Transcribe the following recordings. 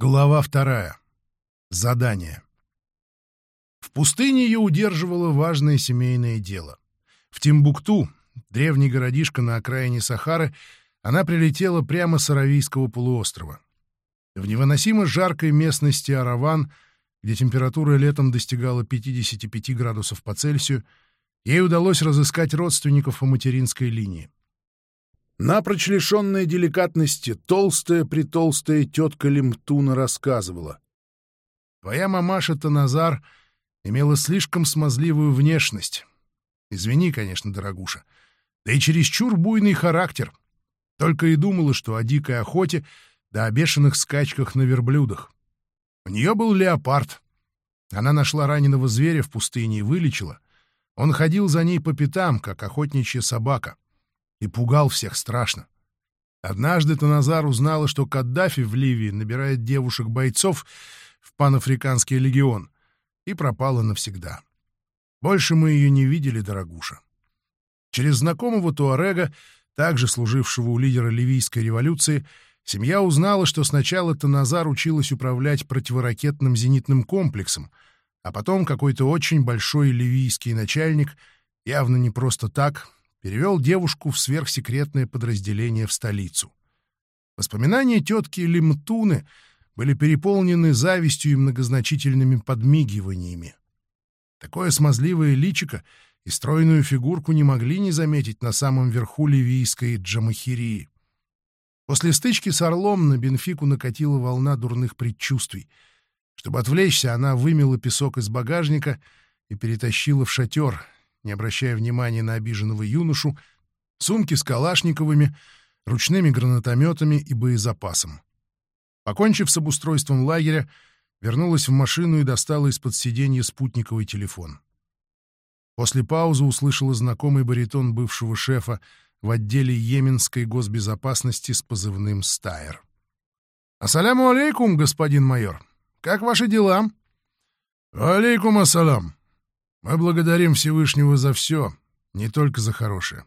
Глава вторая. Задание. В пустыне ее удерживало важное семейное дело. В Тимбукту, древний городишко на окраине Сахары, она прилетела прямо с Аравийского полуострова. В невыносимо жаркой местности Араван, где температура летом достигала 55 градусов по Цельсию, ей удалось разыскать родственников по материнской линии. Напрочь лишенная деликатности, толстая-притолстая тетка Лимтуна рассказывала. «Твоя мамаша Таназар имела слишком смазливую внешность. Извини, конечно, дорогуша. Да и чересчур буйный характер. Только и думала, что о дикой охоте да о бешеных скачках на верблюдах. У нее был леопард. Она нашла раненого зверя в пустыне и вылечила. Он ходил за ней по пятам, как охотничья собака и пугал всех страшно. Однажды Таназар узнала, что Каддафи в Ливии набирает девушек-бойцов в панафриканский легион, и пропала навсегда. Больше мы ее не видели, дорогуша. Через знакомого Туарега, также служившего у лидера ливийской революции, семья узнала, что сначала Таназар училась управлять противоракетным зенитным комплексом, а потом какой-то очень большой ливийский начальник, явно не просто так, перевел девушку в сверхсекретное подразделение в столицу. Воспоминания тетки Лимтуны были переполнены завистью и многозначительными подмигиваниями. Такое смазливое личико и стройную фигурку не могли не заметить на самом верху ливийской Джамахирии. После стычки с Орлом на Бенфику накатила волна дурных предчувствий. Чтобы отвлечься, она вымела песок из багажника и перетащила в шатер, не обращая внимания на обиженного юношу, сумки с калашниковыми, ручными гранатометами и боезапасом. Покончив с обустройством лагеря, вернулась в машину и достала из-под сиденья спутниковый телефон. После паузы услышала знакомый баритон бывшего шефа в отделе Йеменской госбезопасности с позывным «Стайер». «Ассаляму алейкум, господин майор. Как ваши дела?» «Алейкум ассалам. Мы благодарим Всевышнего за все, не только за хорошее.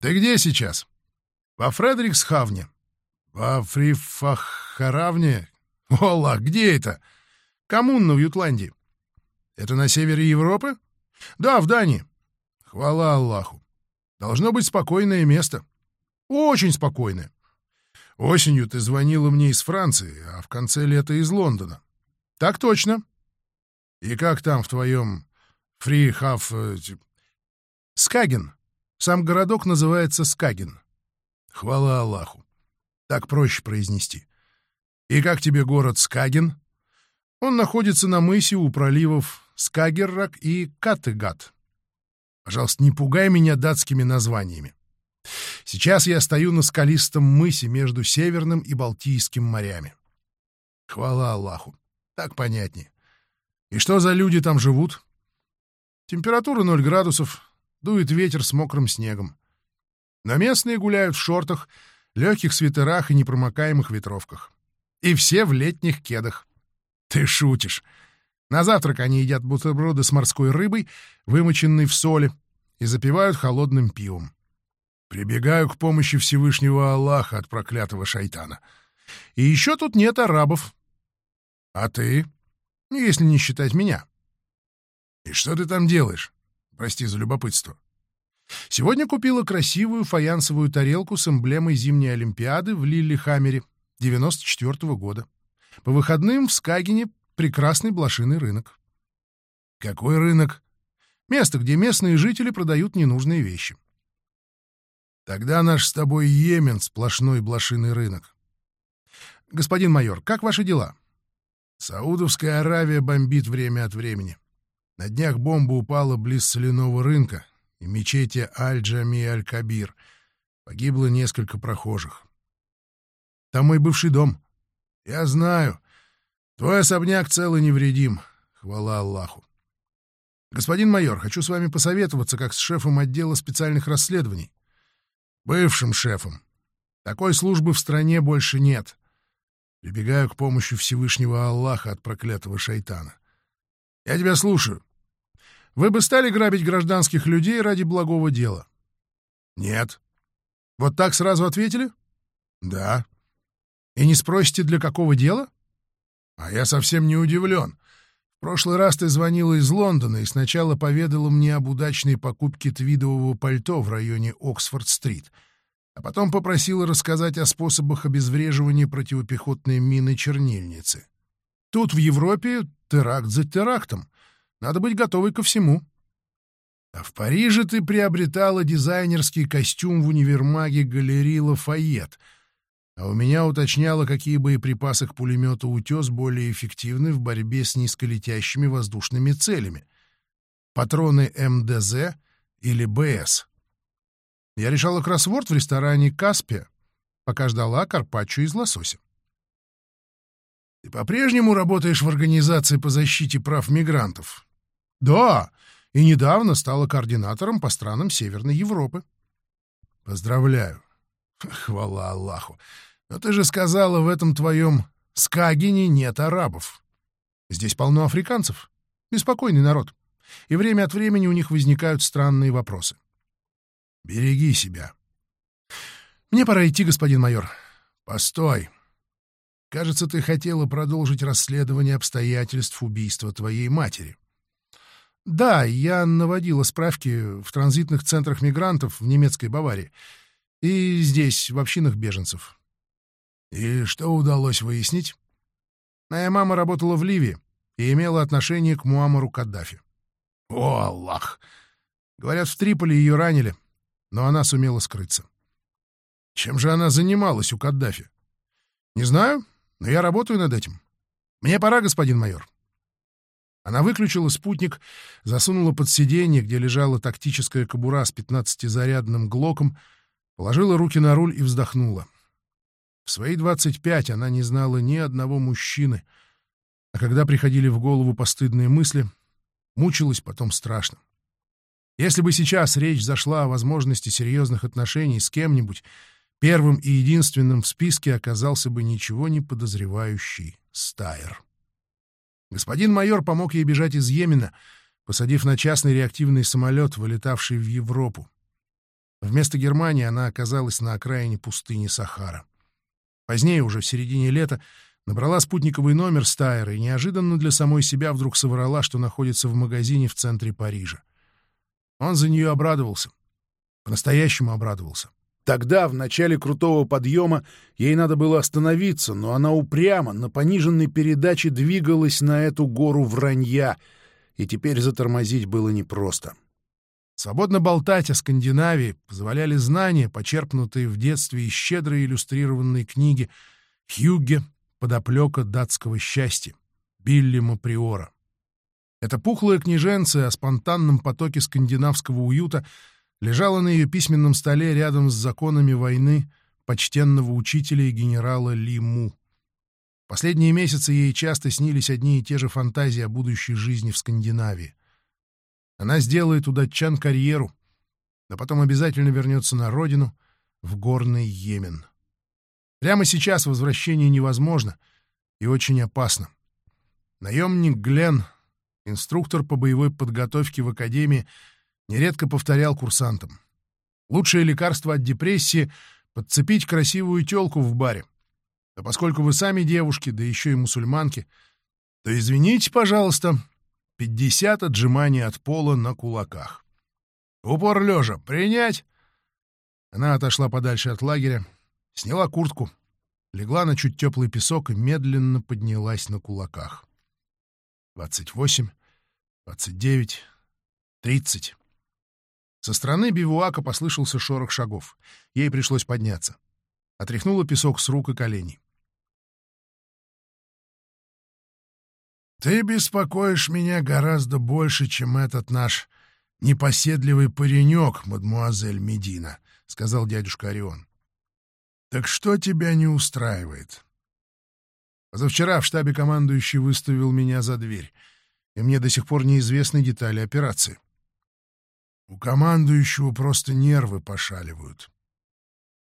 Ты где сейчас? Во Фредериксхавне? Во Фрифахаравне? Ола, где это? Коммуна в Ютландии. Это на севере Европы? Да, в Дании. Хвала Аллаху. Должно быть спокойное место. Очень спокойное. Осенью ты звонила мне из Франции, а в конце лета из Лондона. Так точно. И как там в твоем Фрихав... Э, Скаген. Сам городок называется Скаген. Хвала Аллаху. Так проще произнести. И как тебе город Скаген? Он находится на мысе у проливов Скагеррак и Каттегат. Пожалуйста, не пугай меня датскими названиями. Сейчас я стою на скалистом мысе между Северным и Балтийским морями. Хвала Аллаху. Так понятнее. И что за люди там живут? Температура 0 градусов, дует ветер с мокрым снегом. Но местные гуляют в шортах, легких свитерах и непромокаемых ветровках. И все в летних кедах. Ты шутишь. На завтрак они едят бутерброды с морской рыбой, вымоченной в соли, и запивают холодным пивом. Прибегаю к помощи Всевышнего Аллаха от проклятого шайтана. И еще тут нет арабов. А ты? Если не считать меня. «И что ты там делаешь? Прости за любопытство». Сегодня купила красивую фаянсовую тарелку с эмблемой зимней Олимпиады в Лиллихаммере 94 -го года. По выходным в Скагине прекрасный блошиный рынок. Какой рынок? Место, где местные жители продают ненужные вещи. Тогда наш с тобой Йемен — сплошной блошиный рынок. Господин майор, как ваши дела? Саудовская Аравия бомбит время от времени. На днях бомба упала близ соляного рынка и мечети Аль-Джами Аль-Кабир. Погибло несколько прохожих. Там мой бывший дом. Я знаю. Твой особняк цел и невредим. Хвала Аллаху. Господин майор, хочу с вами посоветоваться, как с шефом отдела специальных расследований. Бывшим шефом. Такой службы в стране больше нет. Прибегаю к помощи Всевышнего Аллаха от проклятого шайтана. Я тебя слушаю. Вы бы стали грабить гражданских людей ради благого дела? Нет. Вот так сразу ответили? Да. И не спросите, для какого дела? А я совсем не удивлен. В прошлый раз ты звонила из Лондона и сначала поведала мне об удачной покупке твидового пальто в районе Оксфорд-стрит, а потом попросила рассказать о способах обезвреживания противопехотной мины чернильницы. Тут, в Европе, теракт за терактом. Надо быть готовой ко всему. А в Париже ты приобретала дизайнерский костюм в универмаге галереи Лафайет — а у меня уточняло, какие боеприпасы к пулемету «Утес» более эффективны в борьбе с низколетящими воздушными целями. Патроны МДЗ или БС. Я решала кроссворд в ресторане «Каспия», пока ждала карпаччо из лосося. Ты по-прежнему работаешь в организации по защите прав мигрантов? Да, и недавно стала координатором по странам Северной Европы. Поздравляю. Хвала Аллаху. Но ты же сказала, в этом твоем Скагине нет арабов. Здесь полно африканцев. Беспокойный народ. И время от времени у них возникают странные вопросы. Береги себя. Мне пора идти, господин майор. Постой. Кажется, ты хотела продолжить расследование обстоятельств убийства твоей матери. Да, я наводила справки в транзитных центрах мигрантов в немецкой Баварии. И здесь, в общинах беженцев. И что удалось выяснить? Моя мама работала в Ливии и имела отношение к Муамару Каддафи. О, Аллах! Говорят, в Триполи ее ранили, но она сумела скрыться. Чем же она занималась у Каддафи? Не знаю, но я работаю над этим. Мне пора, господин майор. Она выключила спутник, засунула под сиденье, где лежала тактическая кобура с пятнадцатизарядным глоком, Положила руки на руль и вздохнула. В свои двадцать пять она не знала ни одного мужчины, а когда приходили в голову постыдные мысли, мучилась потом страшно. Если бы сейчас речь зашла о возможности серьезных отношений с кем-нибудь, первым и единственным в списке оказался бы ничего не подозревающий Стайер. Господин майор помог ей бежать из Йемена, посадив на частный реактивный самолет, вылетавший в Европу. Вместо Германии она оказалась на окраине пустыни Сахара. Позднее, уже в середине лета, набрала спутниковый номер Стайера и неожиданно для самой себя вдруг соврала, что находится в магазине в центре Парижа. Он за нее обрадовался. По-настоящему обрадовался. Тогда, в начале крутого подъема, ей надо было остановиться, но она упрямо, на пониженной передаче двигалась на эту гору вранья, и теперь затормозить было непросто. Свободно болтать о Скандинавии позволяли знания, почерпнутые в детстве из щедро иллюстрированной книги «Хьюгге. Подоплека датского счастья» Биллима Приора. Эта пухлая книженция о спонтанном потоке скандинавского уюта лежала на ее письменном столе рядом с законами войны почтенного учителя и генерала Ли Му. Последние месяцы ей часто снились одни и те же фантазии о будущей жизни в Скандинавии. Она сделает у датчан карьеру, но потом обязательно вернется на родину, в горный Йемен. Прямо сейчас возвращение невозможно и очень опасно. Наемник Глен, инструктор по боевой подготовке в академии, нередко повторял курсантам. Лучшее лекарство от депрессии — подцепить красивую тёлку в баре. А поскольку вы сами девушки, да еще и мусульманки, то извините, пожалуйста, 50 отжиманий от пола на кулаках. «Упор лежа! Принять!» Она отошла подальше от лагеря, сняла куртку, легла на чуть теплый песок и медленно поднялась на кулаках. Двадцать восемь, двадцать девять, тридцать. Со стороны бивуака послышался шорох шагов. Ей пришлось подняться. Отряхнула песок с рук и коленей. «Ты беспокоишь меня гораздо больше, чем этот наш непоседливый паренек, мадмуазель Медина», — сказал дядюшка Орион. «Так что тебя не устраивает?» Позавчера в штабе командующий выставил меня за дверь, и мне до сих пор неизвестны детали операции. У командующего просто нервы пошаливают.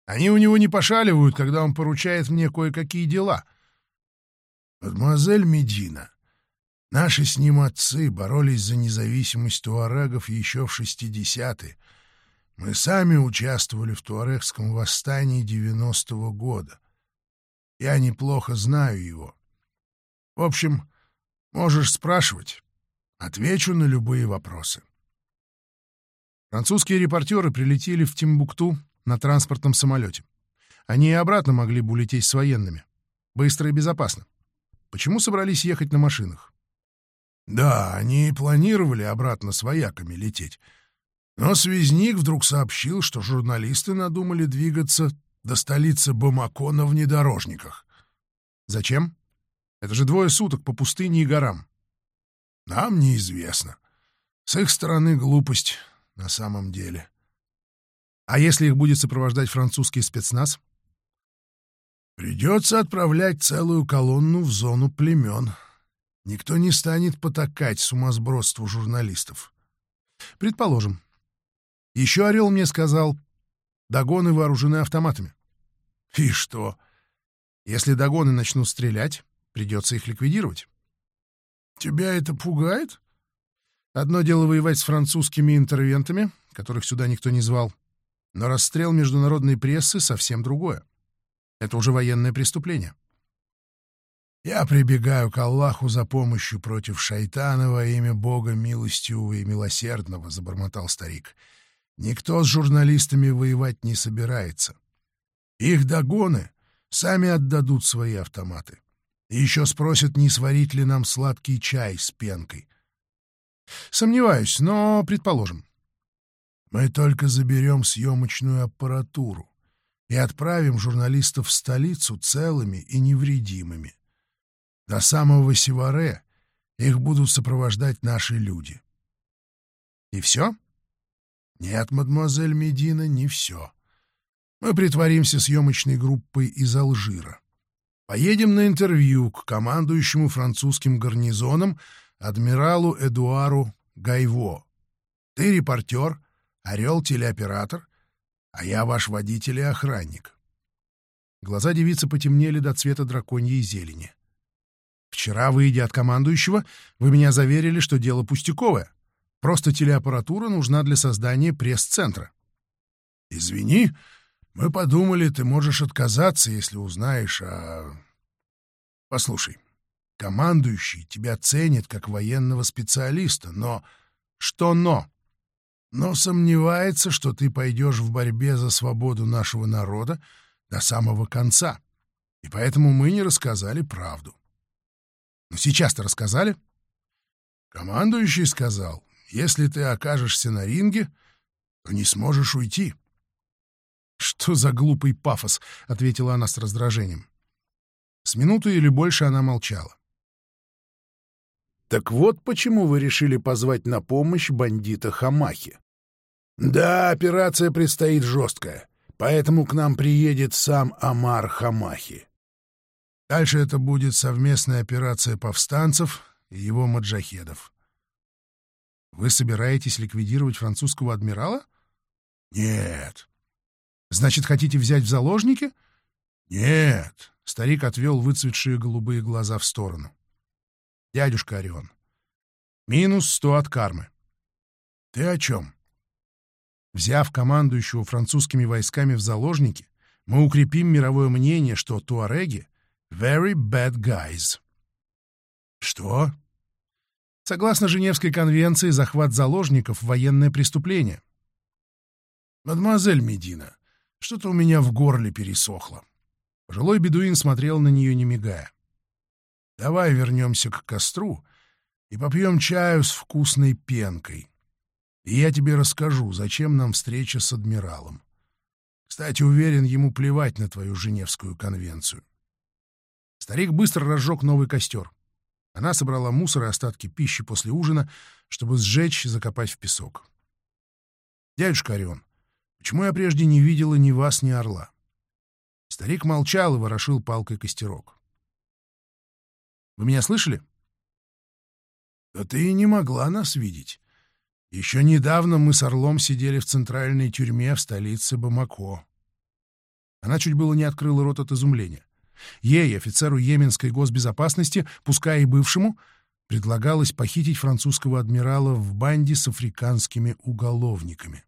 Они у него не пошаливают, когда он поручает мне кое-какие дела. Мадемуазель Медина, Наши с ним отцы боролись за независимость туарегов еще в 60-е. Мы сами участвовали в туарегском восстании 90-го года. Я неплохо знаю его. В общем, можешь спрашивать. Отвечу на любые вопросы. Французские репортеры прилетели в Тимбукту на транспортном самолете. Они и обратно могли бы улететь с военными. Быстро и безопасно. Почему собрались ехать на машинах? Да, они планировали обратно с вояками лететь. Но связник вдруг сообщил, что журналисты надумали двигаться до столицы Бамако на внедорожниках. Зачем? Это же двое суток по пустыне и горам. Нам неизвестно. С их стороны глупость на самом деле. А если их будет сопровождать французский спецназ? Придется отправлять целую колонну в зону племен. Никто не станет потакать сумасбродству журналистов. Предположим. Еще Орел мне сказал, догоны вооружены автоматами. И что? Если догоны начнут стрелять, придется их ликвидировать. Тебя это пугает? Одно дело воевать с французскими интервентами, которых сюда никто не звал, но расстрел международной прессы совсем другое. Это уже военное преступление. «Я прибегаю к Аллаху за помощью против шайтана во имя Бога милостивого и милосердного», — забормотал старик. «Никто с журналистами воевать не собирается. Их догоны сами отдадут свои автоматы. И еще спросят, не сварить ли нам сладкий чай с пенкой. Сомневаюсь, но предположим. Мы только заберем съемочную аппаратуру и отправим журналистов в столицу целыми и невредимыми. До самого Севаре их будут сопровождать наши люди. И все? Нет, мадемуазель Медина, не все. Мы притворимся съемочной группой из Алжира. Поедем на интервью к командующему французским гарнизоном адмиралу Эдуару Гайво. Ты репортер, орел телеоператор, а я ваш водитель и охранник. Глаза девицы потемнели до цвета драконьей зелени. Вчера, выйдя от командующего, вы меня заверили, что дело пустяковое. Просто телеаппаратура нужна для создания пресс-центра. Извини, мы подумали, ты можешь отказаться, если узнаешь о... Послушай, командующий тебя ценит как военного специалиста, но... Что но? Но сомневается, что ты пойдешь в борьбе за свободу нашего народа до самого конца. И поэтому мы не рассказали правду. Но сейчас-то рассказали. Командующий сказал, если ты окажешься на ринге, то не сможешь уйти. «Что за глупый пафос?» — ответила она с раздражением. С минуту или больше она молчала. «Так вот почему вы решили позвать на помощь бандита Хамахи?» «Да, операция предстоит жесткая, поэтому к нам приедет сам Амар Хамахи. Дальше это будет совместная операция повстанцев и его маджахедов. Вы собираетесь ликвидировать французского адмирала? Нет. Значит, хотите взять в заложники? Нет. Старик отвел выцветшие голубые глаза в сторону. Дядюшка Орион. Минус сто от кармы. Ты о чем? Взяв командующего французскими войсками в заложники, мы укрепим мировое мнение, что туареги — very bad guys. Что? Согласно Женевской конвенции, захват заложников — военное преступление. Мадемуазель Медина, что-то у меня в горле пересохло. Пожилой бедуин смотрел на нее, не мигая. Давай вернемся к костру и попьем чаю с вкусной пенкой. И я тебе расскажу, зачем нам встреча с адмиралом. Кстати, уверен, ему плевать на твою Женевскую конвенцию. Старик быстро разжег новый костер. Она собрала мусор и остатки пищи после ужина, чтобы сжечь и закопать в песок. «Дядюшка Орион, почему я прежде не видела ни вас, ни орла?» Старик молчал и ворошил палкой костерок. «Вы меня слышали?» «Да ты и не могла нас видеть. Еще недавно мы с Орлом сидели в центральной тюрьме в столице Бамако. Она чуть было не открыла рот от изумления. Ей, офицеру Йеменской госбезопасности, пускай и бывшему, предлагалось похитить французского адмирала в банде с африканскими уголовниками.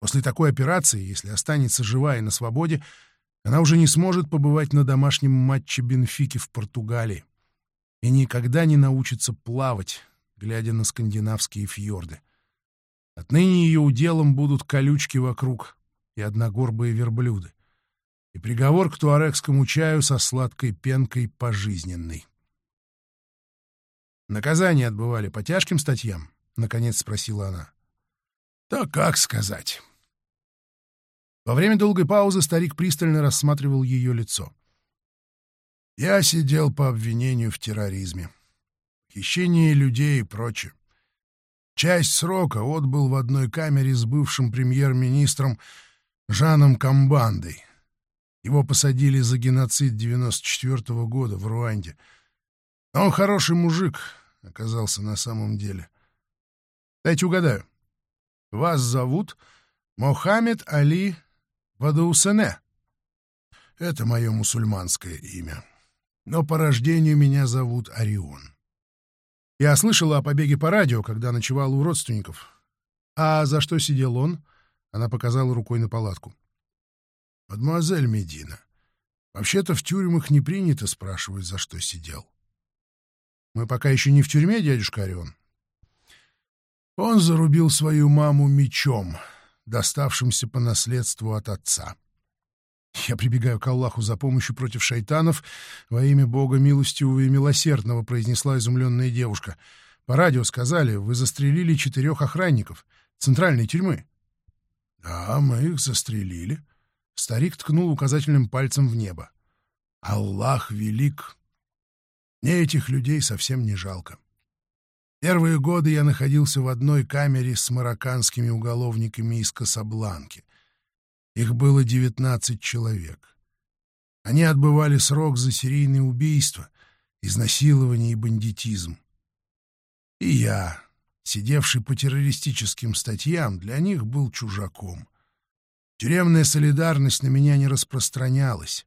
После такой операции, если останется жива и на свободе, она уже не сможет побывать на домашнем матче Бенфики в Португалии. И никогда не научится плавать, глядя на скандинавские фьорды. Отныне ее уделом будут колючки вокруг и одногорбые верблюды. И приговор к туарекскому чаю со сладкой пенкой пожизненный. Наказание отбывали по тяжким статьям? — наконец спросила она. — Да как сказать. Во время долгой паузы старик пристально рассматривал ее лицо. Я сидел по обвинению в терроризме, хищении людей и прочее. Часть срока отбыл в одной камере с бывшим премьер-министром Жаном Камбандой. Его посадили за геноцид 94 -го года в Руанде. Он хороший мужик оказался на самом деле. Дайте угадаю. Вас зовут Мохаммед Али Вадаусене. Это мое мусульманское имя. Но по рождению меня зовут Орион. Я слышала о побеге по радио, когда ночевал у родственников. А за что сидел он? Она показала рукой на палатку. Мадемуазель Медина, вообще-то в тюрьмах не принято спрашивать, за что сидел. Мы пока еще не в тюрьме, дядюшка Орион. Он зарубил свою маму мечом, доставшимся по наследству от отца. Я прибегаю к Аллаху за помощью против шайтанов во имя Бога милостивого и милосердного, произнесла изумленная девушка. По радио сказали, вы застрелили четырех охранников центральной тюрьмы. Да, мы их застрелили. Старик ткнул указательным пальцем в небо. Аллах велик. Мне этих людей совсем не жалко. Первые годы я находился в одной камере с марокканскими уголовниками из Касабланки. Их было 19 человек. Они отбывали срок за серийные убийства, изнасилование и бандитизм. И я, сидевший по террористическим статьям, для них был чужаком. Тюремная солидарность на меня не распространялась.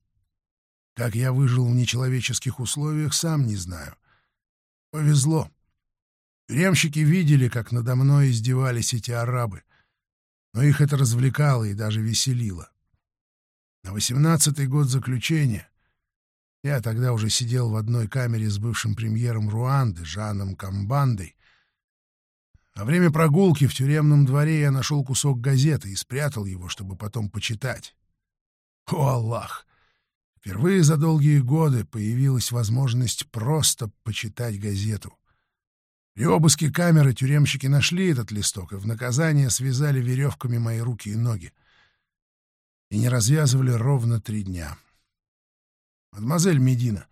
Как я выжил в нечеловеческих условиях, сам не знаю. Повезло. Тюремщики видели, как надо мной издевались эти арабы, но их это развлекало и даже веселило. На восемнадцатый год заключения я тогда уже сидел в одной камере с бывшим премьером Руанды, Жаном Камбандой. Во время прогулки в тюремном дворе я нашел кусок газеты и спрятал его, чтобы потом почитать. О, Аллах! Впервые за долгие годы появилась возможность просто почитать газету. При обыске камеры тюремщики нашли этот листок и в наказание связали веревками мои руки и ноги. И не развязывали ровно три дня. «Мадемуазель Медина,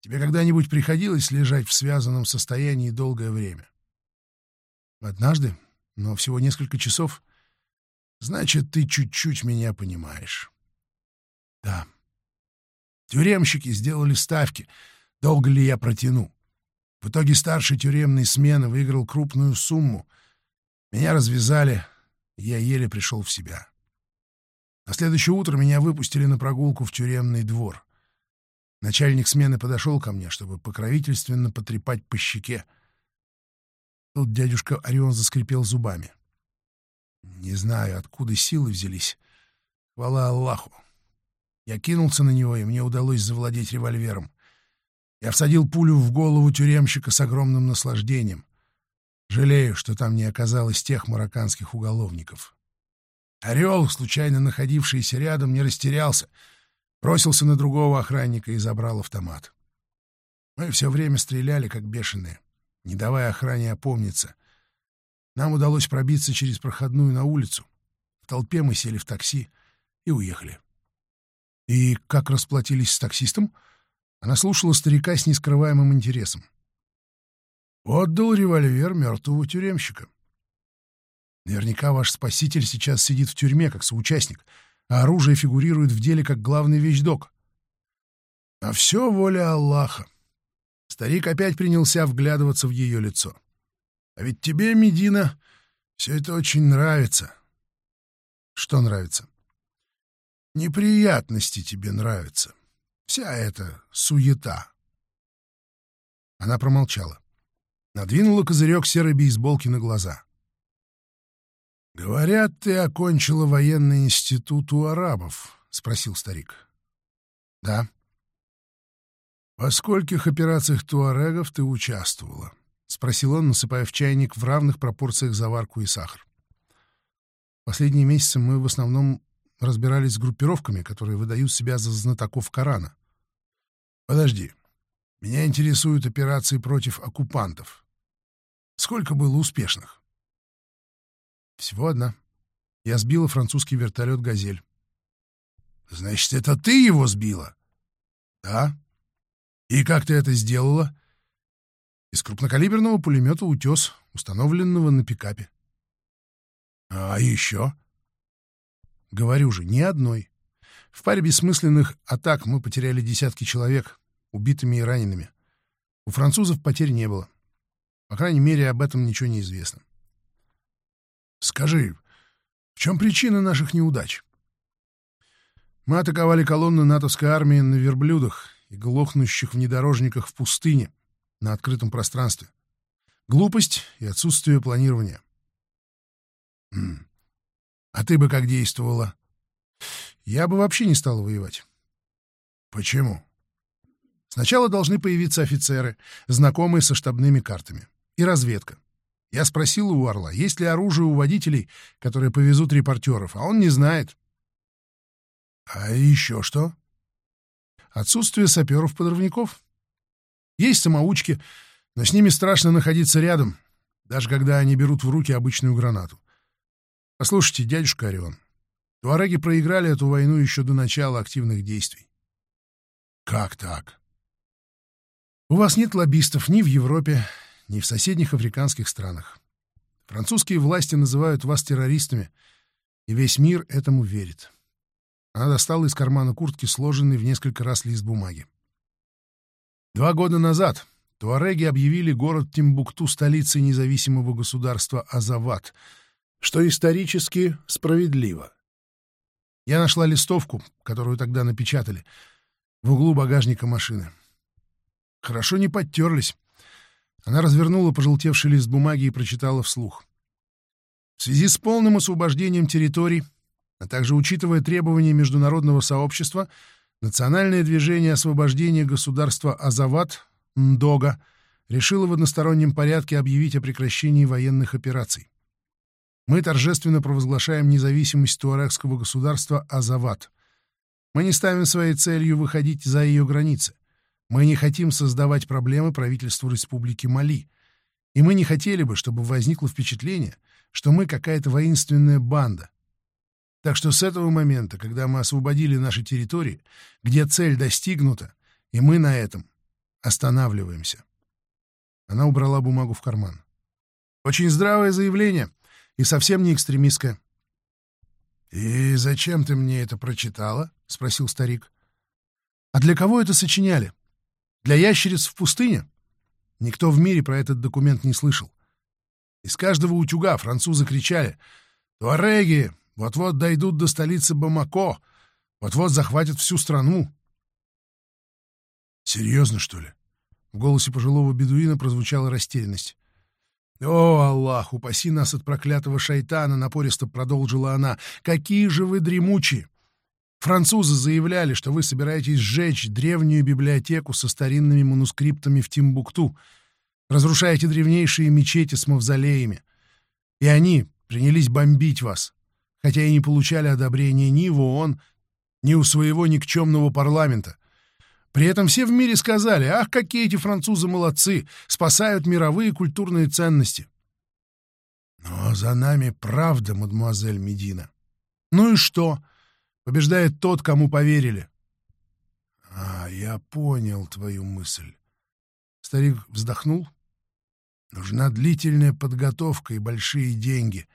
тебе когда-нибудь приходилось лежать в связанном состоянии долгое время?» «Однажды, но всего несколько часов. Значит, ты чуть-чуть меня понимаешь». «Да». Тюремщики сделали ставки, долго ли я протяну. В итоге старший тюремной смены выиграл крупную сумму. Меня развязали, я еле пришел в себя. На следующее утро меня выпустили на прогулку в тюремный двор. Начальник смены подошел ко мне, чтобы покровительственно потрепать по щеке. Тут дядюшка Орион заскрипел зубами. Не знаю, откуда силы взялись. Хвала Аллаху. Я кинулся на него, и мне удалось завладеть револьвером. Я всадил пулю в голову тюремщика с огромным наслаждением. Жалею, что там не оказалось тех марокканских уголовников. Орел, случайно находившийся рядом, не растерялся, бросился на другого охранника и забрал автомат. Мы все время стреляли, как бешеные, не давая охране опомниться. Нам удалось пробиться через проходную на улицу. В толпе мы сели в такси и уехали. И как расплатились с таксистом — она слушала старика с нескрываемым интересом. «Отдал револьвер мертвого тюремщика. Наверняка ваш спаситель сейчас сидит в тюрьме как соучастник, а оружие фигурирует в деле как главный вещдок. А все воля Аллаха». Старик опять принялся вглядываться в ее лицо. «А ведь тебе, Медина, все это очень нравится». «Что нравится?» «Неприятности тебе нравятся. Вся эта суета. Она промолчала. Надвинула козырек серой бейсболки на глаза. «Говорят, ты окончила военный институт у арабов», — спросил старик. «Да». «Во скольких операциях туарегов ты участвовала?» — спросил он, насыпая в чайник в равных пропорциях заварку и сахар. Последние месяцы мы в основном разбирались с группировками, которые выдают себя за знатоков Корана. Подожди. Меня интересуют операции против оккупантов. Сколько было успешных? Всего одна. Я сбила французский вертолет «Газель». Значит, это ты его сбила? Да. И как ты это сделала? Из крупнокалиберного пулемета «Утес», установленного на пикапе. А еще? Говорю же, ни одной. В паре бессмысленных атак мы потеряли десятки человек, убитыми и ранеными. У французов потерь не было. По крайней мере, об этом ничего не известно. Скажи, в чем причина наших неудач? Мы атаковали колонны натовской армии на верблюдах и глохнущих внедорожниках в пустыне на открытом пространстве. Глупость и отсутствие планирования. А ты бы как действовала? Я бы вообще не стал воевать. Почему? Сначала должны появиться офицеры, знакомые со штабными картами, и разведка. Я спросил у Орла, есть ли оружие у водителей, которые повезут репортеров, а он не знает. А еще что? Отсутствие саперов-подрывников. Есть самоучки, но с ними страшно находиться рядом, даже когда они берут в руки обычную гранату. Послушайте, дядюшка Орион, туареги проиграли эту войну еще до начала активных действий. Как так? У вас нет лоббистов ни в Европе, ни в соседних африканских странах. Французские власти называют вас террористами, и весь мир этому верит. Она достала из кармана куртки сложенный в несколько раз лист бумаги. Два года назад туареги объявили город Тимбукту столицей независимого государства Азават, что исторически справедливо. Я нашла листовку, которую тогда напечатали, в углу багажника машины. Хорошо не подтерлись. Она развернула пожелтевший лист бумаги и прочитала вслух. В связи с полным освобождением территорий, а также учитывая требования международного сообщества, Национальное движение освобождения государства Азават, НДОГА, решило в одностороннем порядке объявить о прекращении военных операций. Мы торжественно провозглашаем независимость туарегского государства Азават. Мы не ставим своей целью выходить за ее границы. Мы не хотим создавать проблемы правительству Республики Мали. И мы не хотели бы, чтобы возникло впечатление, что мы какая-то воинственная банда. Так что с этого момента, когда мы освободили наши территории, где цель достигнута, и мы на этом останавливаемся. Она убрала бумагу в карман. Очень здравое заявление и совсем не экстремистское. «И зачем ты мне это прочитала?» — спросил старик. «А для кого это сочиняли? Для ящериц в пустыне? Никто в мире про этот документ не слышал. Из каждого утюга французы кричали «Туареги! Вот-вот дойдут до столицы Бамако! Вот-вот захватят всю страну!» «Серьезно, что ли?» В голосе пожилого бедуина прозвучала растерянность. «О, Аллах, упаси нас от проклятого шайтана!» — напористо продолжила она. «Какие же вы дремучие! Французы заявляли, что вы собираетесь сжечь древнюю библиотеку со старинными манускриптами в Тимбукту, разрушаете древнейшие мечети с мавзолеями. И они принялись бомбить вас, хотя и не получали одобрения ни в ООН, ни у своего никчемного парламента. При этом все в мире сказали, ах, какие эти французы молодцы, спасают мировые культурные ценности. Но за нами правда, мадемуазель Медина. Ну и что? Побеждает тот, кому поверили. — А, я понял твою мысль. Старик вздохнул. — Нужна длительная подготовка и большие деньги,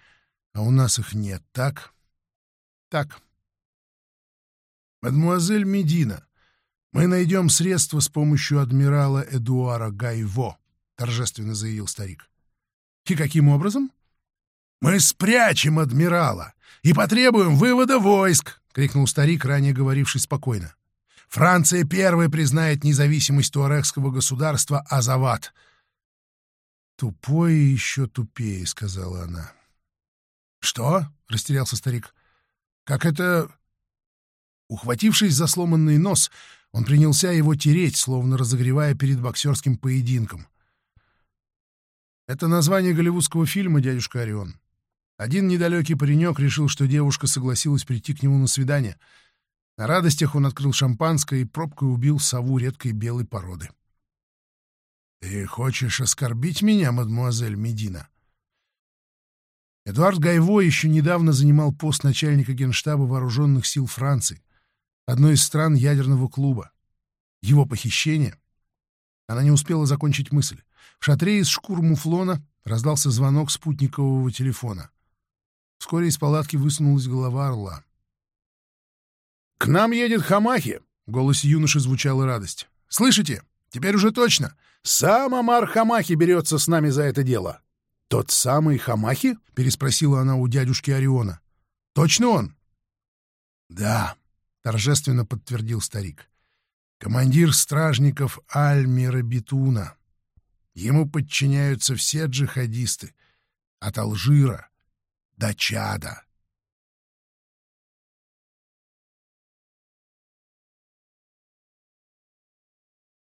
а у нас их нет, так? — Так. — Мадемуазель Медина, мы найдем средства с помощью адмирала Эдуара Гайво, — торжественно заявил старик. — И каким образом? — Мы спрячем адмирала и потребуем вывода войск, — крикнул старик, ранее говоривший спокойно. «Франция первой признает независимость туарегского государства Азават». «Тупое и еще тупее», — сказала она. «Что?» — растерялся старик. «Как это...» Ухватившись за сломанный нос, он принялся его тереть, словно разогревая перед боксерским поединком. Это название голливудского фильма «Дядюшка Орион». Один недалекий паренек решил, что девушка согласилась прийти к нему на свидание. На радостях он открыл шампанское и пробкой убил сову редкой белой породы. «Ты хочешь оскорбить меня, мадемуазель Медина?» Эдуард Гайво еще недавно занимал пост начальника генштаба вооруженных сил Франции, одной из стран ядерного клуба. Его похищение... Она не успела закончить мысль. В шатре из шкур муфлона раздался звонок спутникового телефона. Вскоре из палатки высунулась голова орла. «К нам едет Хамахи!» — в голосе юноши звучала радость. «Слышите? Теперь уже точно. Сам Амар Хамахи берется с нами за это дело». «Тот самый Хамахи?» — переспросила она у дядюшки Ориона. «Точно он?» «Да», — торжественно подтвердил старик. «Командир стражников Альмира Битуна. Ему подчиняются все джихадисты, от Алжира до Чада.